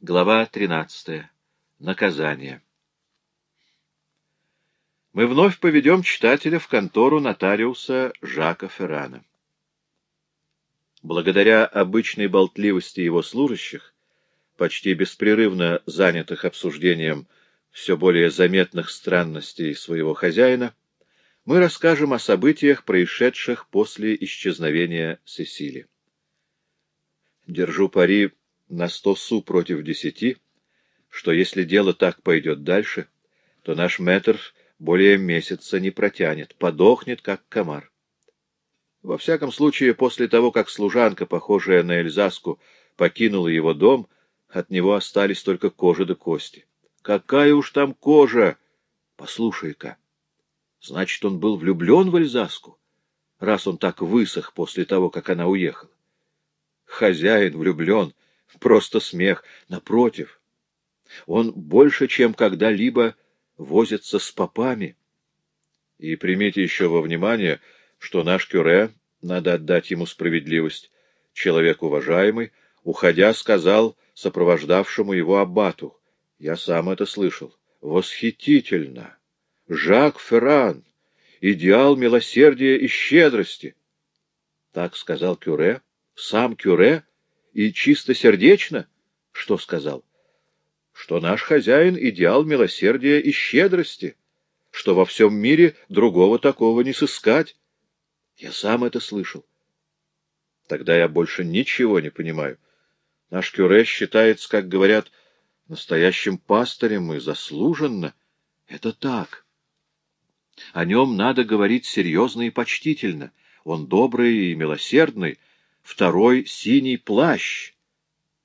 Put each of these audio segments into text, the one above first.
Глава 13. Наказание. Мы вновь поведем читателя в контору нотариуса Жака Феррана. Благодаря обычной болтливости его служащих, почти беспрерывно занятых обсуждением все более заметных странностей своего хозяина, мы расскажем о событиях, происшедших после исчезновения Сесили. Держу пари на сто су против десяти, что если дело так пойдет дальше, то наш мэтр более месяца не протянет, подохнет, как комар. Во всяком случае, после того, как служанка, похожая на Эльзаску, покинула его дом, от него остались только кожа да кости. Какая уж там кожа! Послушай-ка, значит, он был влюблен в Эльзаску, раз он так высох после того, как она уехала. Хозяин влюблен — Просто смех. Напротив, он больше, чем когда-либо возится с попами. И примите еще во внимание, что наш Кюре, надо отдать ему справедливость, человек уважаемый, уходя, сказал сопровождавшему его аббату, я сам это слышал, восхитительно, Жак Ферран, идеал милосердия и щедрости. Так сказал Кюре, сам Кюре, и чистосердечно? Что сказал? Что наш хозяин — идеал милосердия и щедрости, что во всем мире другого такого не сыскать. Я сам это слышал. Тогда я больше ничего не понимаю. Наш Кюре считается, как говорят, настоящим пастырем и заслуженно. Это так. О нем надо говорить серьезно и почтительно. Он добрый и милосердный, второй — синий плащ.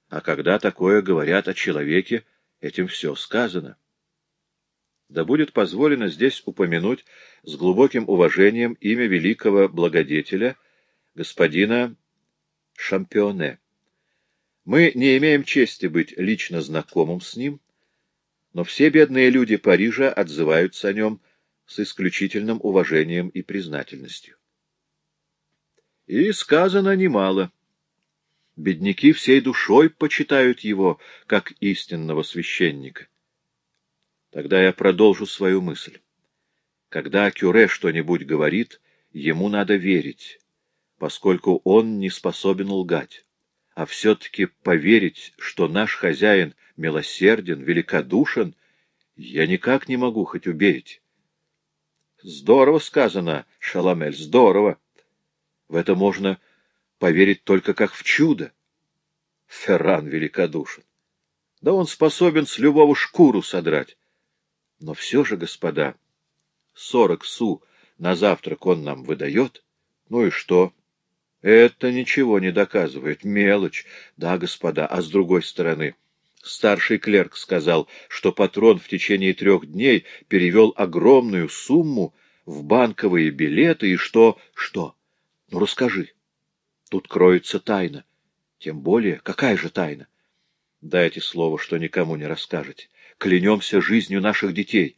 А когда такое говорят о человеке, этим все сказано. Да будет позволено здесь упомянуть с глубоким уважением имя великого благодетеля, господина Шампионе. Мы не имеем чести быть лично знакомым с ним, но все бедные люди Парижа отзываются о нем с исключительным уважением и признательностью. И сказано немало. Бедняки всей душой почитают его, как истинного священника. Тогда я продолжу свою мысль. Когда Кюре что-нибудь говорит, ему надо верить, поскольку он не способен лгать. А все-таки поверить, что наш хозяин милосерден, великодушен, я никак не могу, хоть убейте. Здорово сказано, Шаламель, здорово. В это можно поверить только как в чудо. Ферран великодушен. Да он способен с любого шкуру содрать. Но все же, господа, сорок су на завтрак он нам выдает. Ну и что? Это ничего не доказывает. Мелочь. Да, господа, а с другой стороны... Старший клерк сказал, что патрон в течение трех дней перевел огромную сумму в банковые билеты и что... Что? Ну, расскажи. Тут кроется тайна. Тем более, какая же тайна? Дайте слово, что никому не расскажете. Клянемся жизнью наших детей.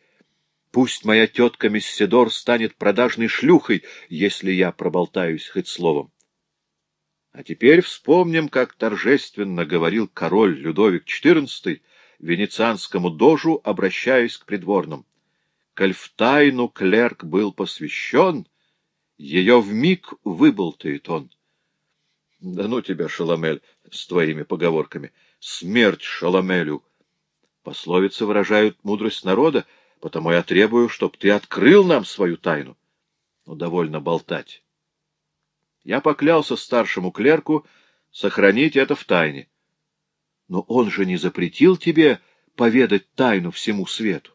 Пусть моя тетка Месседор станет продажной шлюхой, если я проболтаюсь хоть словом. А теперь вспомним, как торжественно говорил король Людовик XIV венецианскому дожу, обращаясь к придворным. Коль в тайну клерк был посвящен, ее вмиг выболтает он. Да ну тебя, Шаламель, с твоими поговорками. Смерть Шаламелю! Пословицы выражают мудрость народа, потому я требую, чтоб ты открыл нам свою тайну. Ну, довольно болтать. Я поклялся старшему клерку сохранить это в тайне. Но он же не запретил тебе поведать тайну всему свету.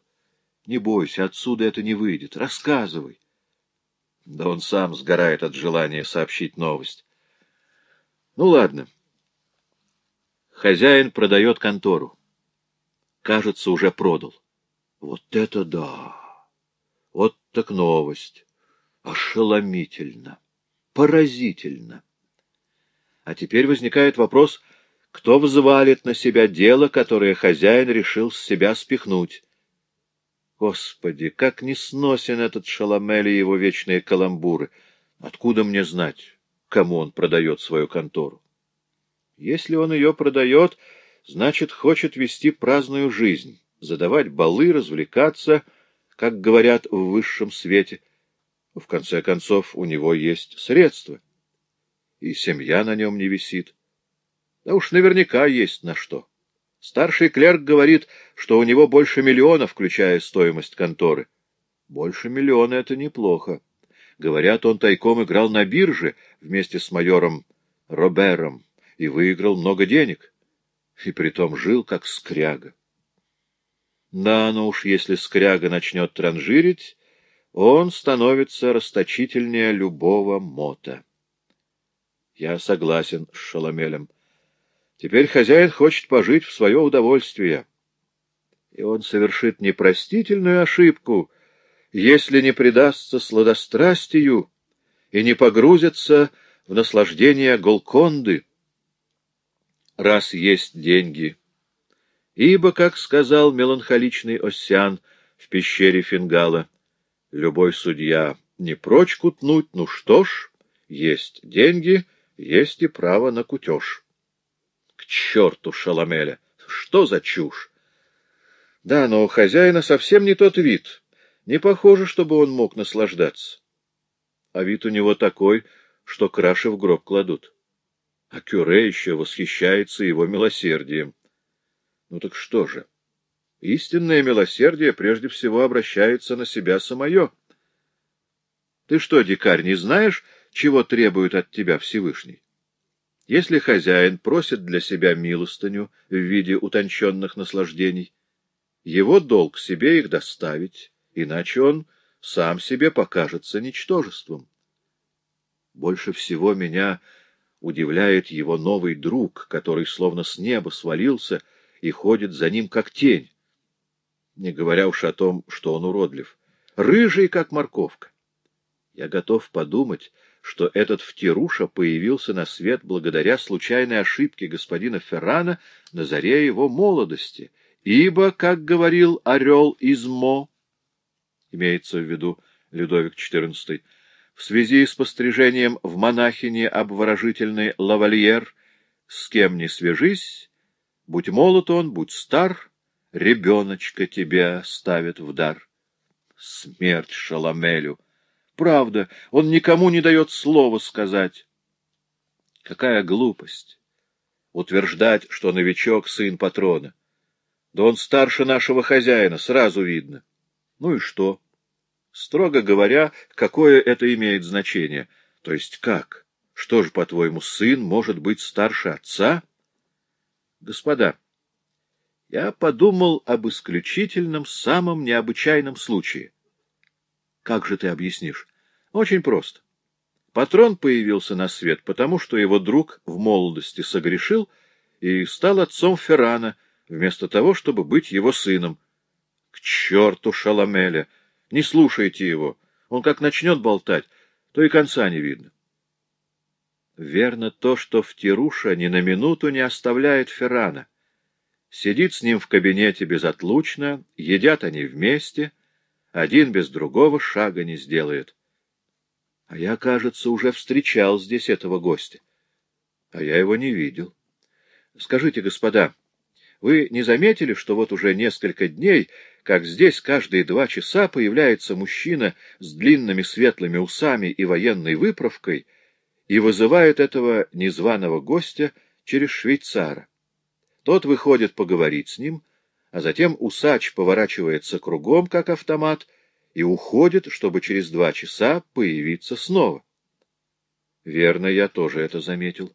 Не бойся, отсюда это не выйдет. Рассказывай. Да он сам сгорает от желания сообщить новость. Ну, ладно. Хозяин продает контору. Кажется, уже продал. Вот это да! Вот так новость! Ошеломительно! Поразительно! А теперь возникает вопрос, кто взвалит на себя дело, которое хозяин решил с себя спихнуть. Господи, как не сносен этот Шаламель и его вечные каламбуры! Откуда мне знать, кому он продает свою контору? Если он ее продает, значит, хочет вести праздную жизнь, задавать балы, развлекаться, как говорят в высшем свете. В конце концов, у него есть средства, и семья на нем не висит. Да уж наверняка есть на что. Старший клерк говорит, что у него больше миллиона, включая стоимость конторы. Больше миллиона — это неплохо. Говорят, он тайком играл на бирже вместе с майором Робером и выиграл много денег. И притом жил как скряга. Да, но уж если скряга начнет транжирить, он становится расточительнее любого мота. Я согласен с Шаламелем. Теперь хозяин хочет пожить в свое удовольствие. И он совершит непростительную ошибку, если не предастся сладострастию и не погрузится в наслаждение Голконды, раз есть деньги. Ибо, как сказал меланхоличный Оссиан в пещере Фингала, любой судья не прочь кутнуть, ну что ж, есть деньги, есть и право на кутеж. Черту Шаламеля! Что за чушь? Да, но у хозяина совсем не тот вид. Не похоже, чтобы он мог наслаждаться. А вид у него такой, что краши в гроб кладут. А Кюре еще восхищается его милосердием. Ну так что же? Истинное милосердие прежде всего обращается на себя самое. Ты что, дикарь, не знаешь, чего требует от тебя Всевышний? Если хозяин просит для себя милостыню в виде утонченных наслаждений, его долг себе их доставить, иначе он сам себе покажется ничтожеством. Больше всего меня удивляет его новый друг, который словно с неба свалился и ходит за ним как тень, не говоря уж о том, что он уродлив, рыжий, как морковка. Я готов подумать, что этот втируша появился на свет благодаря случайной ошибке господина Феррана на заре его молодости, ибо, как говорил орел из Мо, имеется в виду Людовик XIV, в связи с пострижением в монахине обворожительный лавальер «С кем не свяжись, будь молод он, будь стар, ребеночка тебя ставит в дар». Смерть Шаламелю! Правда, он никому не дает слова сказать. Какая глупость! Утверждать, что новичок — сын патрона. Да он старше нашего хозяина, сразу видно. Ну и что? Строго говоря, какое это имеет значение? То есть как? Что же, по-твоему, сын может быть старше отца? Господа, я подумал об исключительном, самом необычайном случае. Как же ты объяснишь? Очень просто. Патрон появился на свет, потому что его друг в молодости согрешил и стал отцом Феррана, вместо того, чтобы быть его сыном. К черту Шаламеля! Не слушайте его. Он как начнет болтать, то и конца не видно. Верно то, что Втируша ни на минуту не оставляет Феррана. Сидит с ним в кабинете безотлучно, едят они вместе, один без другого шага не сделает. А я, кажется, уже встречал здесь этого гостя. А я его не видел. Скажите, господа, вы не заметили, что вот уже несколько дней как здесь каждые два часа появляется мужчина с длинными светлыми усами и военной выправкой и вызывает этого незваного гостя через швейцара. Тот выходит поговорить с ним, а затем усач поворачивается кругом, как автомат, и уходит, чтобы через два часа появиться снова. Верно, я тоже это заметил.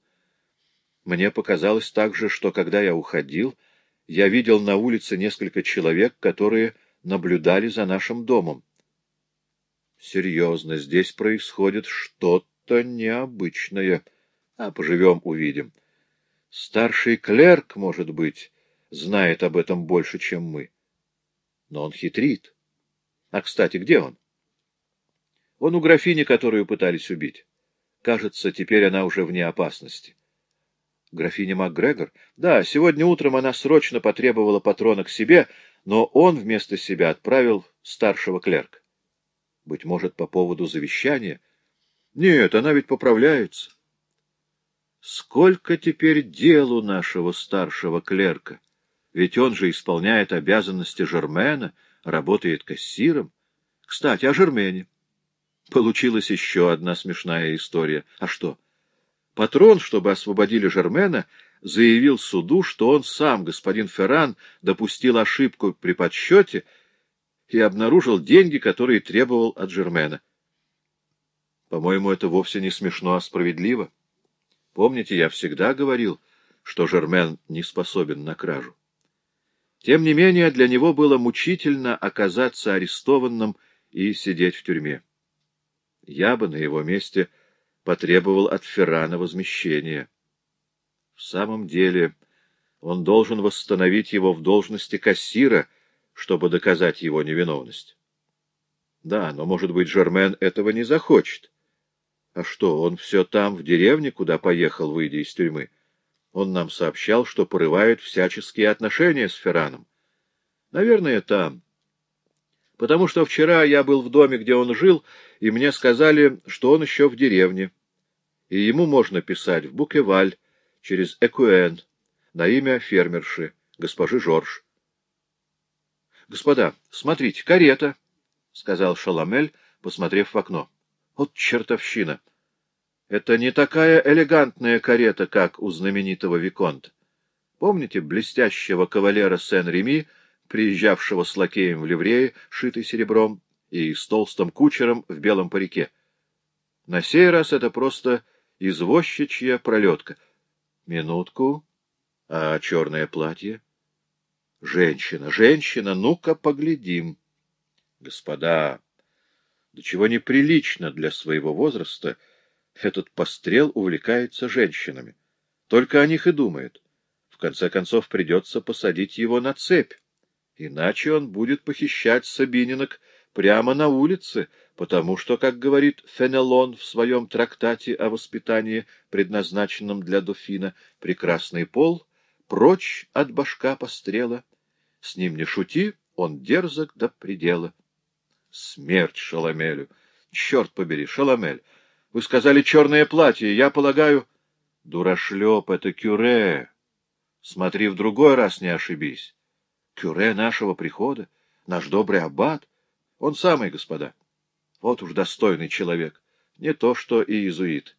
Мне показалось также, что когда я уходил, я видел на улице несколько человек, которые наблюдали за нашим домом. Серьезно, здесь происходит что-то необычное. А поживем — увидим. Старший клерк, может быть, знает об этом больше, чем мы. Но он хитрит. А, кстати, где он? Он у графини, которую пытались убить. Кажется, теперь она уже вне опасности. Графиня МакГрегор? Да, сегодня утром она срочно потребовала патрона к себе, но он вместо себя отправил старшего клерка. Быть может, по поводу завещания? Нет, она ведь поправляется. Сколько теперь дел у нашего старшего клерка? Ведь он же исполняет обязанности Жермена, работает кассиром. Кстати, о Жермене. Получилась еще одна смешная история. А что? Патрон, чтобы освободили Жермена, заявил суду, что он сам, господин Ферран, допустил ошибку при подсчете и обнаружил деньги, которые требовал от Жермена. По-моему, это вовсе не смешно, а справедливо. Помните, я всегда говорил, что Жермен не способен на кражу. Тем не менее, для него было мучительно оказаться арестованным и сидеть в тюрьме. Я бы на его месте потребовал от Феррана возмещения. В самом деле, он должен восстановить его в должности кассира, чтобы доказать его невиновность. Да, но, может быть, Жермен этого не захочет. А что, он все там, в деревне, куда поехал, выйдя из тюрьмы? Он нам сообщал, что порывает всяческие отношения с Ферраном. Наверное, там. Потому что вчера я был в доме, где он жил, и мне сказали, что он еще в деревне. И ему можно писать в Букеваль, через Экуэн, на имя фермерши, госпожи Жорж. — Господа, смотрите, карета, — сказал Шаламель, посмотрев в окно. — Вот чертовщина! Это не такая элегантная карета, как у знаменитого Виконта. Помните блестящего кавалера Сен-Реми, приезжавшего с лакеем в ливрее, шитый серебром, и с толстым кучером в белом парике? На сей раз это просто извозчичья пролетка — Минутку. А черное платье? Женщина, женщина, ну-ка поглядим. Господа, до чего неприлично для своего возраста этот пострел увлекается женщинами. Только о них и думает. В конце концов, придется посадить его на цепь. Иначе он будет похищать Сабининок прямо на улице, потому что, как говорит Фенелон в своем трактате о воспитании, предназначенном для дофина, прекрасный пол, прочь от башка пострела, с ним не шути, он дерзок до предела. Смерть Шаламелю! Черт побери, Шаламель! Вы сказали черное платье, я полагаю... Дурашлеп, это кюре. Смотри, в другой раз не ошибись. Кюре нашего прихода, наш добрый аббат, он самый, господа. Вот уж достойный человек, не то что и иезуит.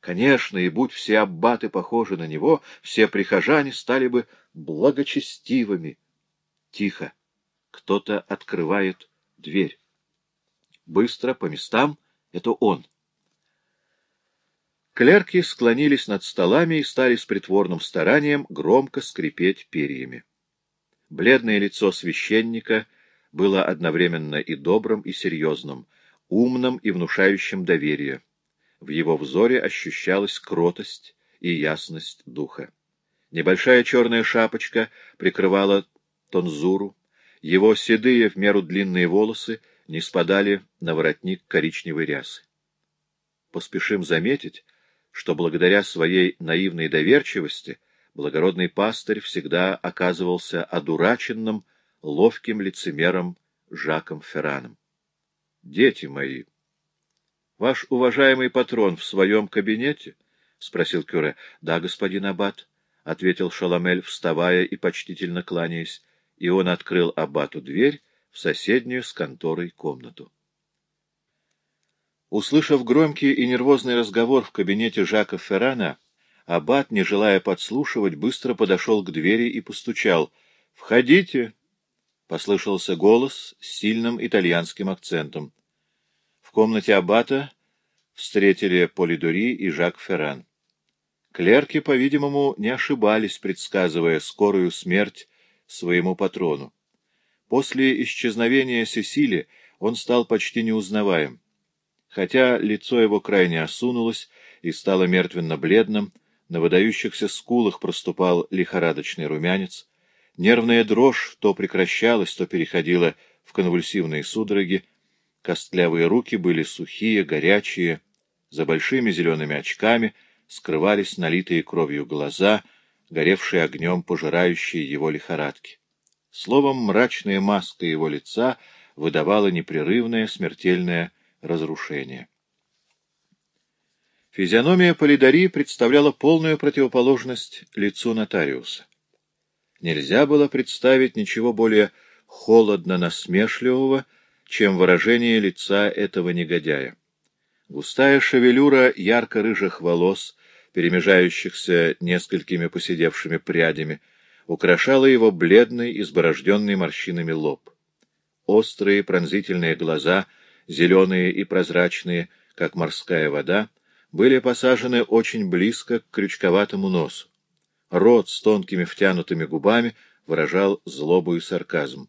Конечно, и будь все аббаты похожи на него, все прихожане стали бы благочестивыми. Тихо. Кто-то открывает дверь. Быстро, по местам, это он. Клерки склонились над столами и стали с притворным старанием громко скрипеть перьями. Бледное лицо священника было одновременно и добрым, и серьезным — умным и внушающим доверие. В его взоре ощущалась кротость и ясность духа. Небольшая черная шапочка прикрывала тонзуру, его седые в меру длинные волосы не спадали на воротник коричневой рясы. Поспешим заметить, что благодаря своей наивной доверчивости благородный пастырь всегда оказывался одураченным, ловким лицемером Жаком Ферраном. Дети мои, ваш уважаемый патрон в своем кабинете? — спросил Кюре. — Да, господин Аббат, — ответил Шаламель, вставая и почтительно кланяясь, и он открыл Аббату дверь в соседнюю с конторой комнату. Услышав громкий и нервозный разговор в кабинете Жака Феррана, Аббат, не желая подслушивать, быстро подошел к двери и постучал. «Входите!» — послышался голос с сильным итальянским акцентом. В комнате аббата встретили Полидори и Жак Ферран. Клерки, по-видимому, не ошибались, предсказывая скорую смерть своему патрону. После исчезновения Сесили он стал почти неузнаваем. Хотя лицо его крайне осунулось и стало мертвенно-бледным, на выдающихся скулах проступал лихорадочный румянец, Нервная дрожь то прекращалась, то переходила в конвульсивные судороги. Костлявые руки были сухие, горячие. За большими зелеными очками скрывались налитые кровью глаза, горевшие огнем пожирающие его лихорадки. Словом, мрачная маска его лица выдавала непрерывное смертельное разрушение. Физиономия Полидари представляла полную противоположность лицу нотариуса. Нельзя было представить ничего более холодно-насмешливого, чем выражение лица этого негодяя. Густая шевелюра ярко-рыжих волос, перемежающихся несколькими поседевшими прядями, украшала его бледный, изборожденный морщинами лоб. Острые пронзительные глаза, зеленые и прозрачные, как морская вода, были посажены очень близко к крючковатому носу. Рот с тонкими втянутыми губами выражал злобу и сарказм.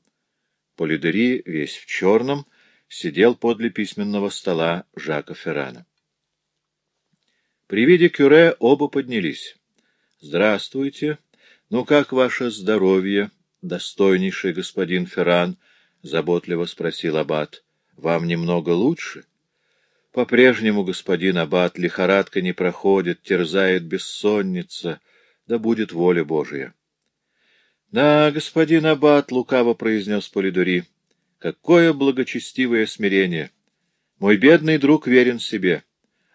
Полидери, весь в черном, сидел подле письменного стола Жака Феррана. При виде Кюре оба поднялись. — Здравствуйте. Ну, как ваше здоровье, достойнейший господин Ферран? — заботливо спросил Аббат. — Вам немного лучше? — По-прежнему, господин Аббат, лихорадка не проходит, терзает бессонница, да будет воля Божия. — Да, господин Аббат, — лукаво произнес Полидори, — Какое благочестивое смирение! Мой бедный друг верен себе.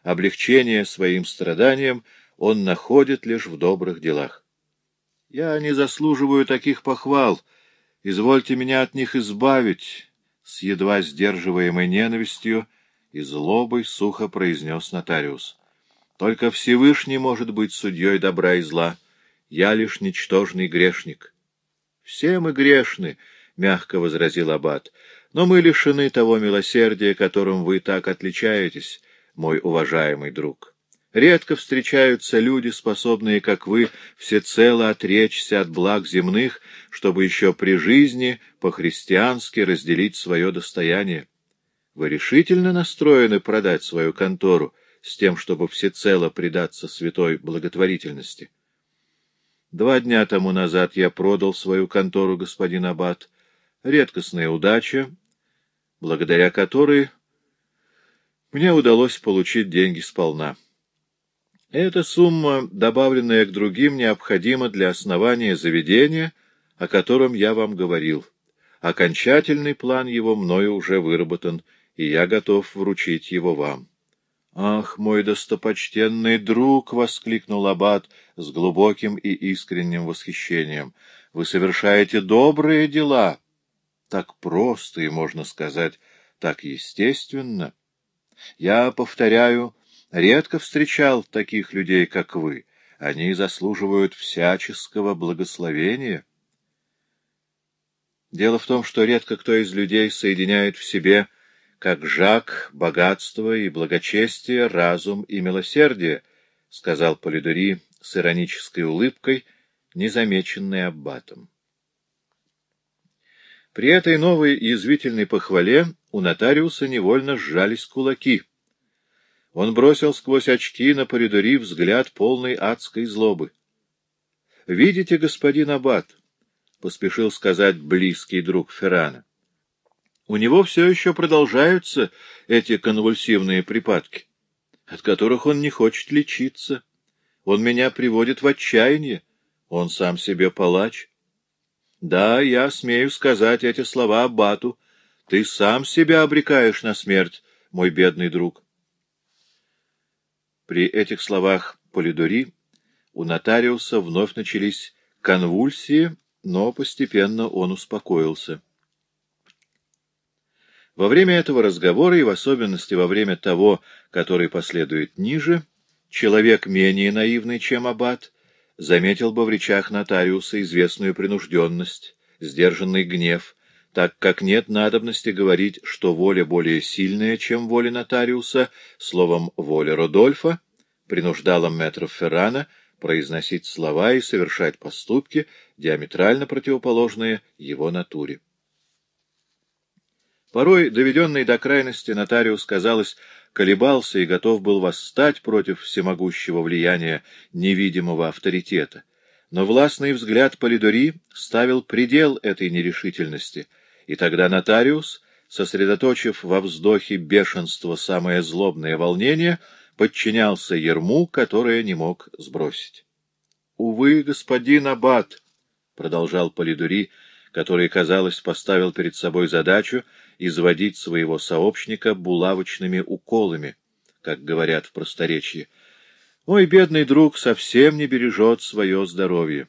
Облегчение своим страданиям он находит лишь в добрых делах. Я не заслуживаю таких похвал. Извольте меня от них избавить, — с едва сдерживаемой ненавистью и злобой сухо произнес нотариус. Только Всевышний может быть судьей добра и зла. Я лишь ничтожный грешник. Все мы грешны, — мягко возразил аббат, — но мы лишены того милосердия, которым вы так отличаетесь, мой уважаемый друг. Редко встречаются люди, способные, как вы, всецело отречься от благ земных, чтобы еще при жизни по-христиански разделить свое достояние. Вы решительно настроены продать свою контору с тем, чтобы всецело предаться святой благотворительности. Два дня тому назад я продал свою контору, господин Аббат, редкостная удача, благодаря которой мне удалось получить деньги сполна. Эта сумма, добавленная к другим, необходима для основания заведения, о котором я вам говорил. Окончательный план его мною уже выработан, и я готов вручить его вам. — Ах, мой достопочтенный друг! — воскликнул Аббат с глубоким и искренним восхищением. — Вы совершаете добрые дела! — так просто и, можно сказать, так естественно. Я, повторяю, редко встречал таких людей, как вы. Они заслуживают всяческого благословения. Дело в том, что редко кто из людей соединяет в себе, как Жак, богатство и благочестие, разум и милосердие, — сказал Полидори с иронической улыбкой, незамеченной аббатом. При этой новой язвительной похвале у нотариуса невольно сжались кулаки. Он бросил сквозь очки на Полидори взгляд полной адской злобы. — Видите, господин Аббат, — поспешил сказать близкий друг Феррана, — у него все еще продолжаются эти конвульсивные припадки, от которых он не хочет лечиться. Он меня приводит в отчаяние, он сам себе палач. Да, я смею сказать эти слова Аббату. Ты сам себя обрекаешь на смерть, мой бедный друг. При этих словах Полидори у нотариуса вновь начались конвульсии, но постепенно он успокоился. Во время этого разговора, и в особенности во время того, который последует ниже, человек менее наивный, чем Аббат, заметил бы в речах нотариуса известную принужденность, сдержанный гнев, так как нет надобности говорить, что воля более сильная, чем воля нотариуса, словом, воля Родольфа, принуждала метров Феррана произносить слова и совершать поступки, диаметрально противоположные его натуре. Порой, доведенный до крайности, нотариус, казалось, колебался и готов был восстать против всемогущего влияния невидимого авторитета. Но властный взгляд Полидори ставил предел этой нерешительности, и тогда нотариус, сосредоточив во вздохе бешенства самое злобное волнение, подчинялся ерму, которое не мог сбросить. — Увы, господин Аббат, — продолжал Полидори, который, казалось, поставил перед собой задачу изводить своего сообщника булавочными уколами, как говорят в просторечии. Мой бедный друг совсем не бережет свое здоровье.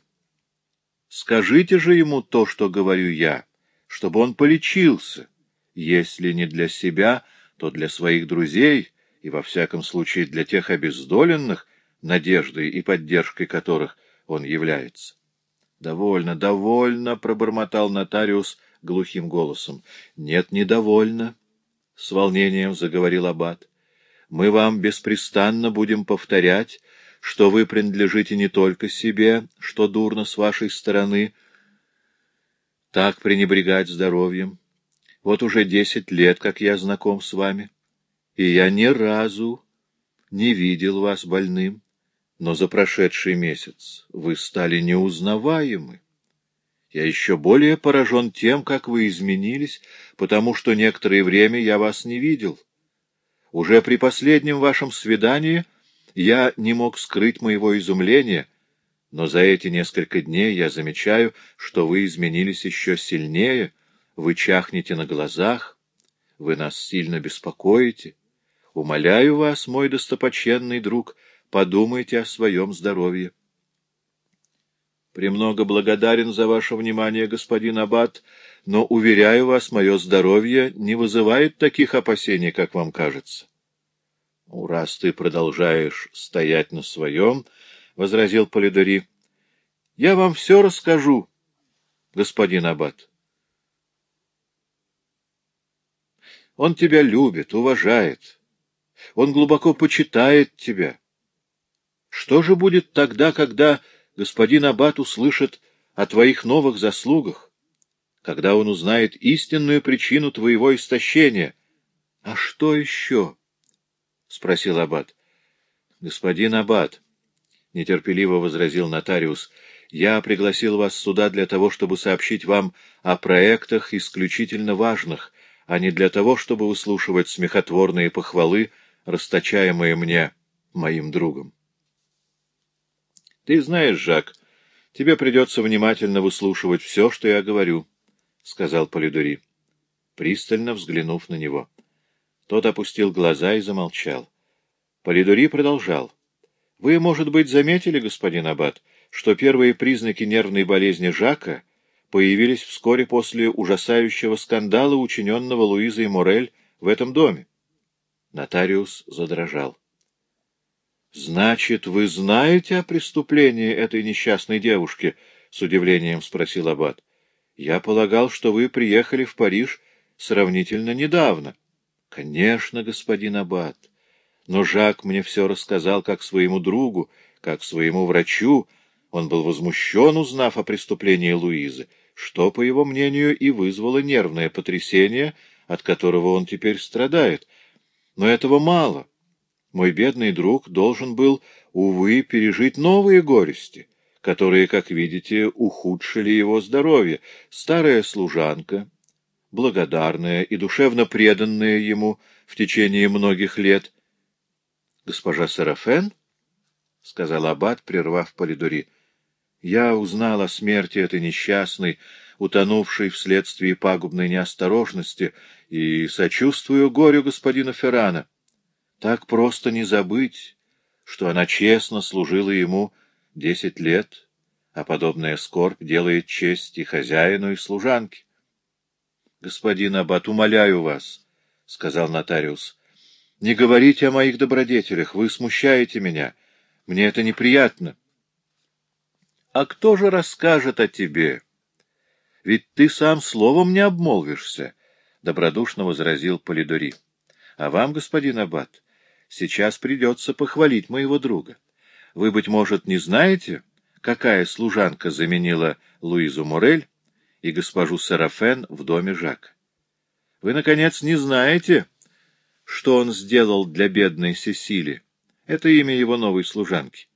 Скажите же ему то, что говорю я, чтобы он полечился, если не для себя, то для своих друзей и, во всяком случае, для тех обездоленных, надеждой и поддержкой которых он является. — Довольно, довольно, — пробормотал нотариус глухим голосом. — Нет, недовольно, — с волнением заговорил аббат. — Мы вам беспрестанно будем повторять, что вы принадлежите не только себе, что дурно с вашей стороны, так пренебрегать здоровьем. Вот уже десять лет, как я знаком с вами, и я ни разу не видел вас больным но за прошедший месяц вы стали неузнаваемы. Я еще более поражен тем, как вы изменились, потому что некоторое время я вас не видел. Уже при последнем вашем свидании я не мог скрыть моего изумления, но за эти несколько дней я замечаю, что вы изменились еще сильнее, вы чахнете на глазах, вы нас сильно беспокоите. Умоляю вас, мой достопочтенный друг, — подумайте о своем здоровье. Премного благодарен за ваше внимание, господин Аббат, но, уверяю вас, мое здоровье не вызывает таких опасений, как вам кажется. — Ну, раз ты продолжаешь стоять на своем, — возразил Полидори, — я вам все расскажу, господин Аббат. Он тебя любит, уважает, он глубоко почитает тебя. Что же будет тогда, когда господин Аббат услышит о твоих новых заслугах, когда он узнает истинную причину твоего истощения? — А что еще? — спросил Аббат. — Господин Аббат, — нетерпеливо возразил нотариус, — я пригласил вас сюда для того, чтобы сообщить вам о проектах исключительно важных, а не для того, чтобы выслушивать смехотворные похвалы, расточаемые мне моим другом. — Ты знаешь, Жак, тебе придется внимательно выслушивать все, что я говорю, — сказал Полидори, пристально взглянув на него. Тот опустил глаза и замолчал. Полидори продолжал. — Вы, может быть, заметили, господин Аббат, что первые признаки нервной болезни Жака появились вскоре после ужасающего скандала, учиненного Луизой Морель в этом доме? Нотариус задрожал. — Значит, вы знаете о преступлении этой несчастной девушки? — с удивлением спросил Аббат. — Я полагал, что вы приехали в Париж сравнительно недавно. — Конечно, господин Аббат. Но Жак мне все рассказал как своему другу, как своему врачу. Он был возмущен, узнав о преступлении Луизы, что, по его мнению, и вызвало нервное потрясение, от которого он теперь страдает. Но этого мало. Мой бедный друг должен был, увы, пережить новые горести, которые, как видите, ухудшили его здоровье. Старая служанка, благодарная и душевно преданная ему в течение многих лет. — Госпожа Сарафен? — сказал Аббат, прервав Полидори. — Я узнал о смерти этой несчастной, утонувшей вследствие пагубной неосторожности, и сочувствую горю господина Феррана. Так просто не забыть, что она честно служила ему десять лет, а подобная скорбь делает честь и хозяину, и служанке. — Господин Аббат, умоляю вас, — сказал нотариус, — не говорите о моих добродетелях, вы смущаете меня, мне это неприятно. — А кто же расскажет о тебе? Ведь ты сам словом не обмолвишься, — добродушно возразил Полидори. — А вам, господин Аббат, сейчас придется похвалить моего друга. Вы, быть может, не знаете, какая служанка заменила Луизу Морель и госпожу Сарафен в доме Жака? Вы, наконец, не знаете, что он сделал для бедной Сесили? Это имя его новой служанки.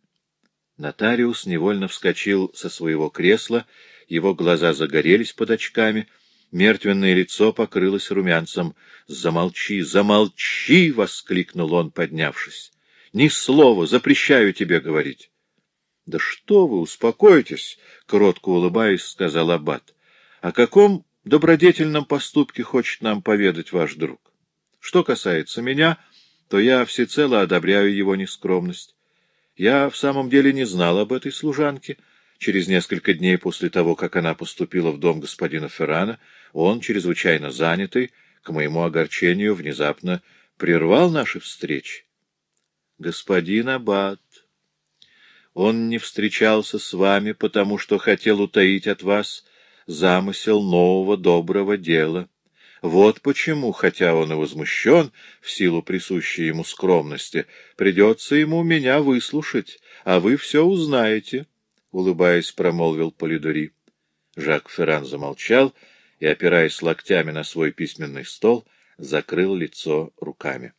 Нотариус невольно вскочил со своего кресла, его глаза загорелись под очками — Мертвенное лицо покрылось румянцем. «Замолчи, замолчи!» — воскликнул он, поднявшись. «Ни слова, запрещаю тебе говорить». «Да что вы, успокойтесь!» — кротко улыбаясь, сказал Аббат. «О каком добродетельном поступке хочет нам поведать ваш друг? Что касается меня, то я всецело одобряю его нескромность. Я в самом деле не знал об этой служанке. Через несколько дней после того, как она поступила в дом господина Феррана, он, чрезвычайно занятый, к моему огорчению, внезапно прервал наши встречи. Господин Аббат, он не встречался с вами, потому что хотел утаить от вас замысел нового доброго дела. Вот почему, хотя он и возмущен в силу присущей ему скромности, придется ему меня выслушать, а вы все узнаете, — улыбаясь, промолвил Полидори. Жак Ферран замолчал и, опираясь локтями на свой письменный стол, закрыл лицо руками.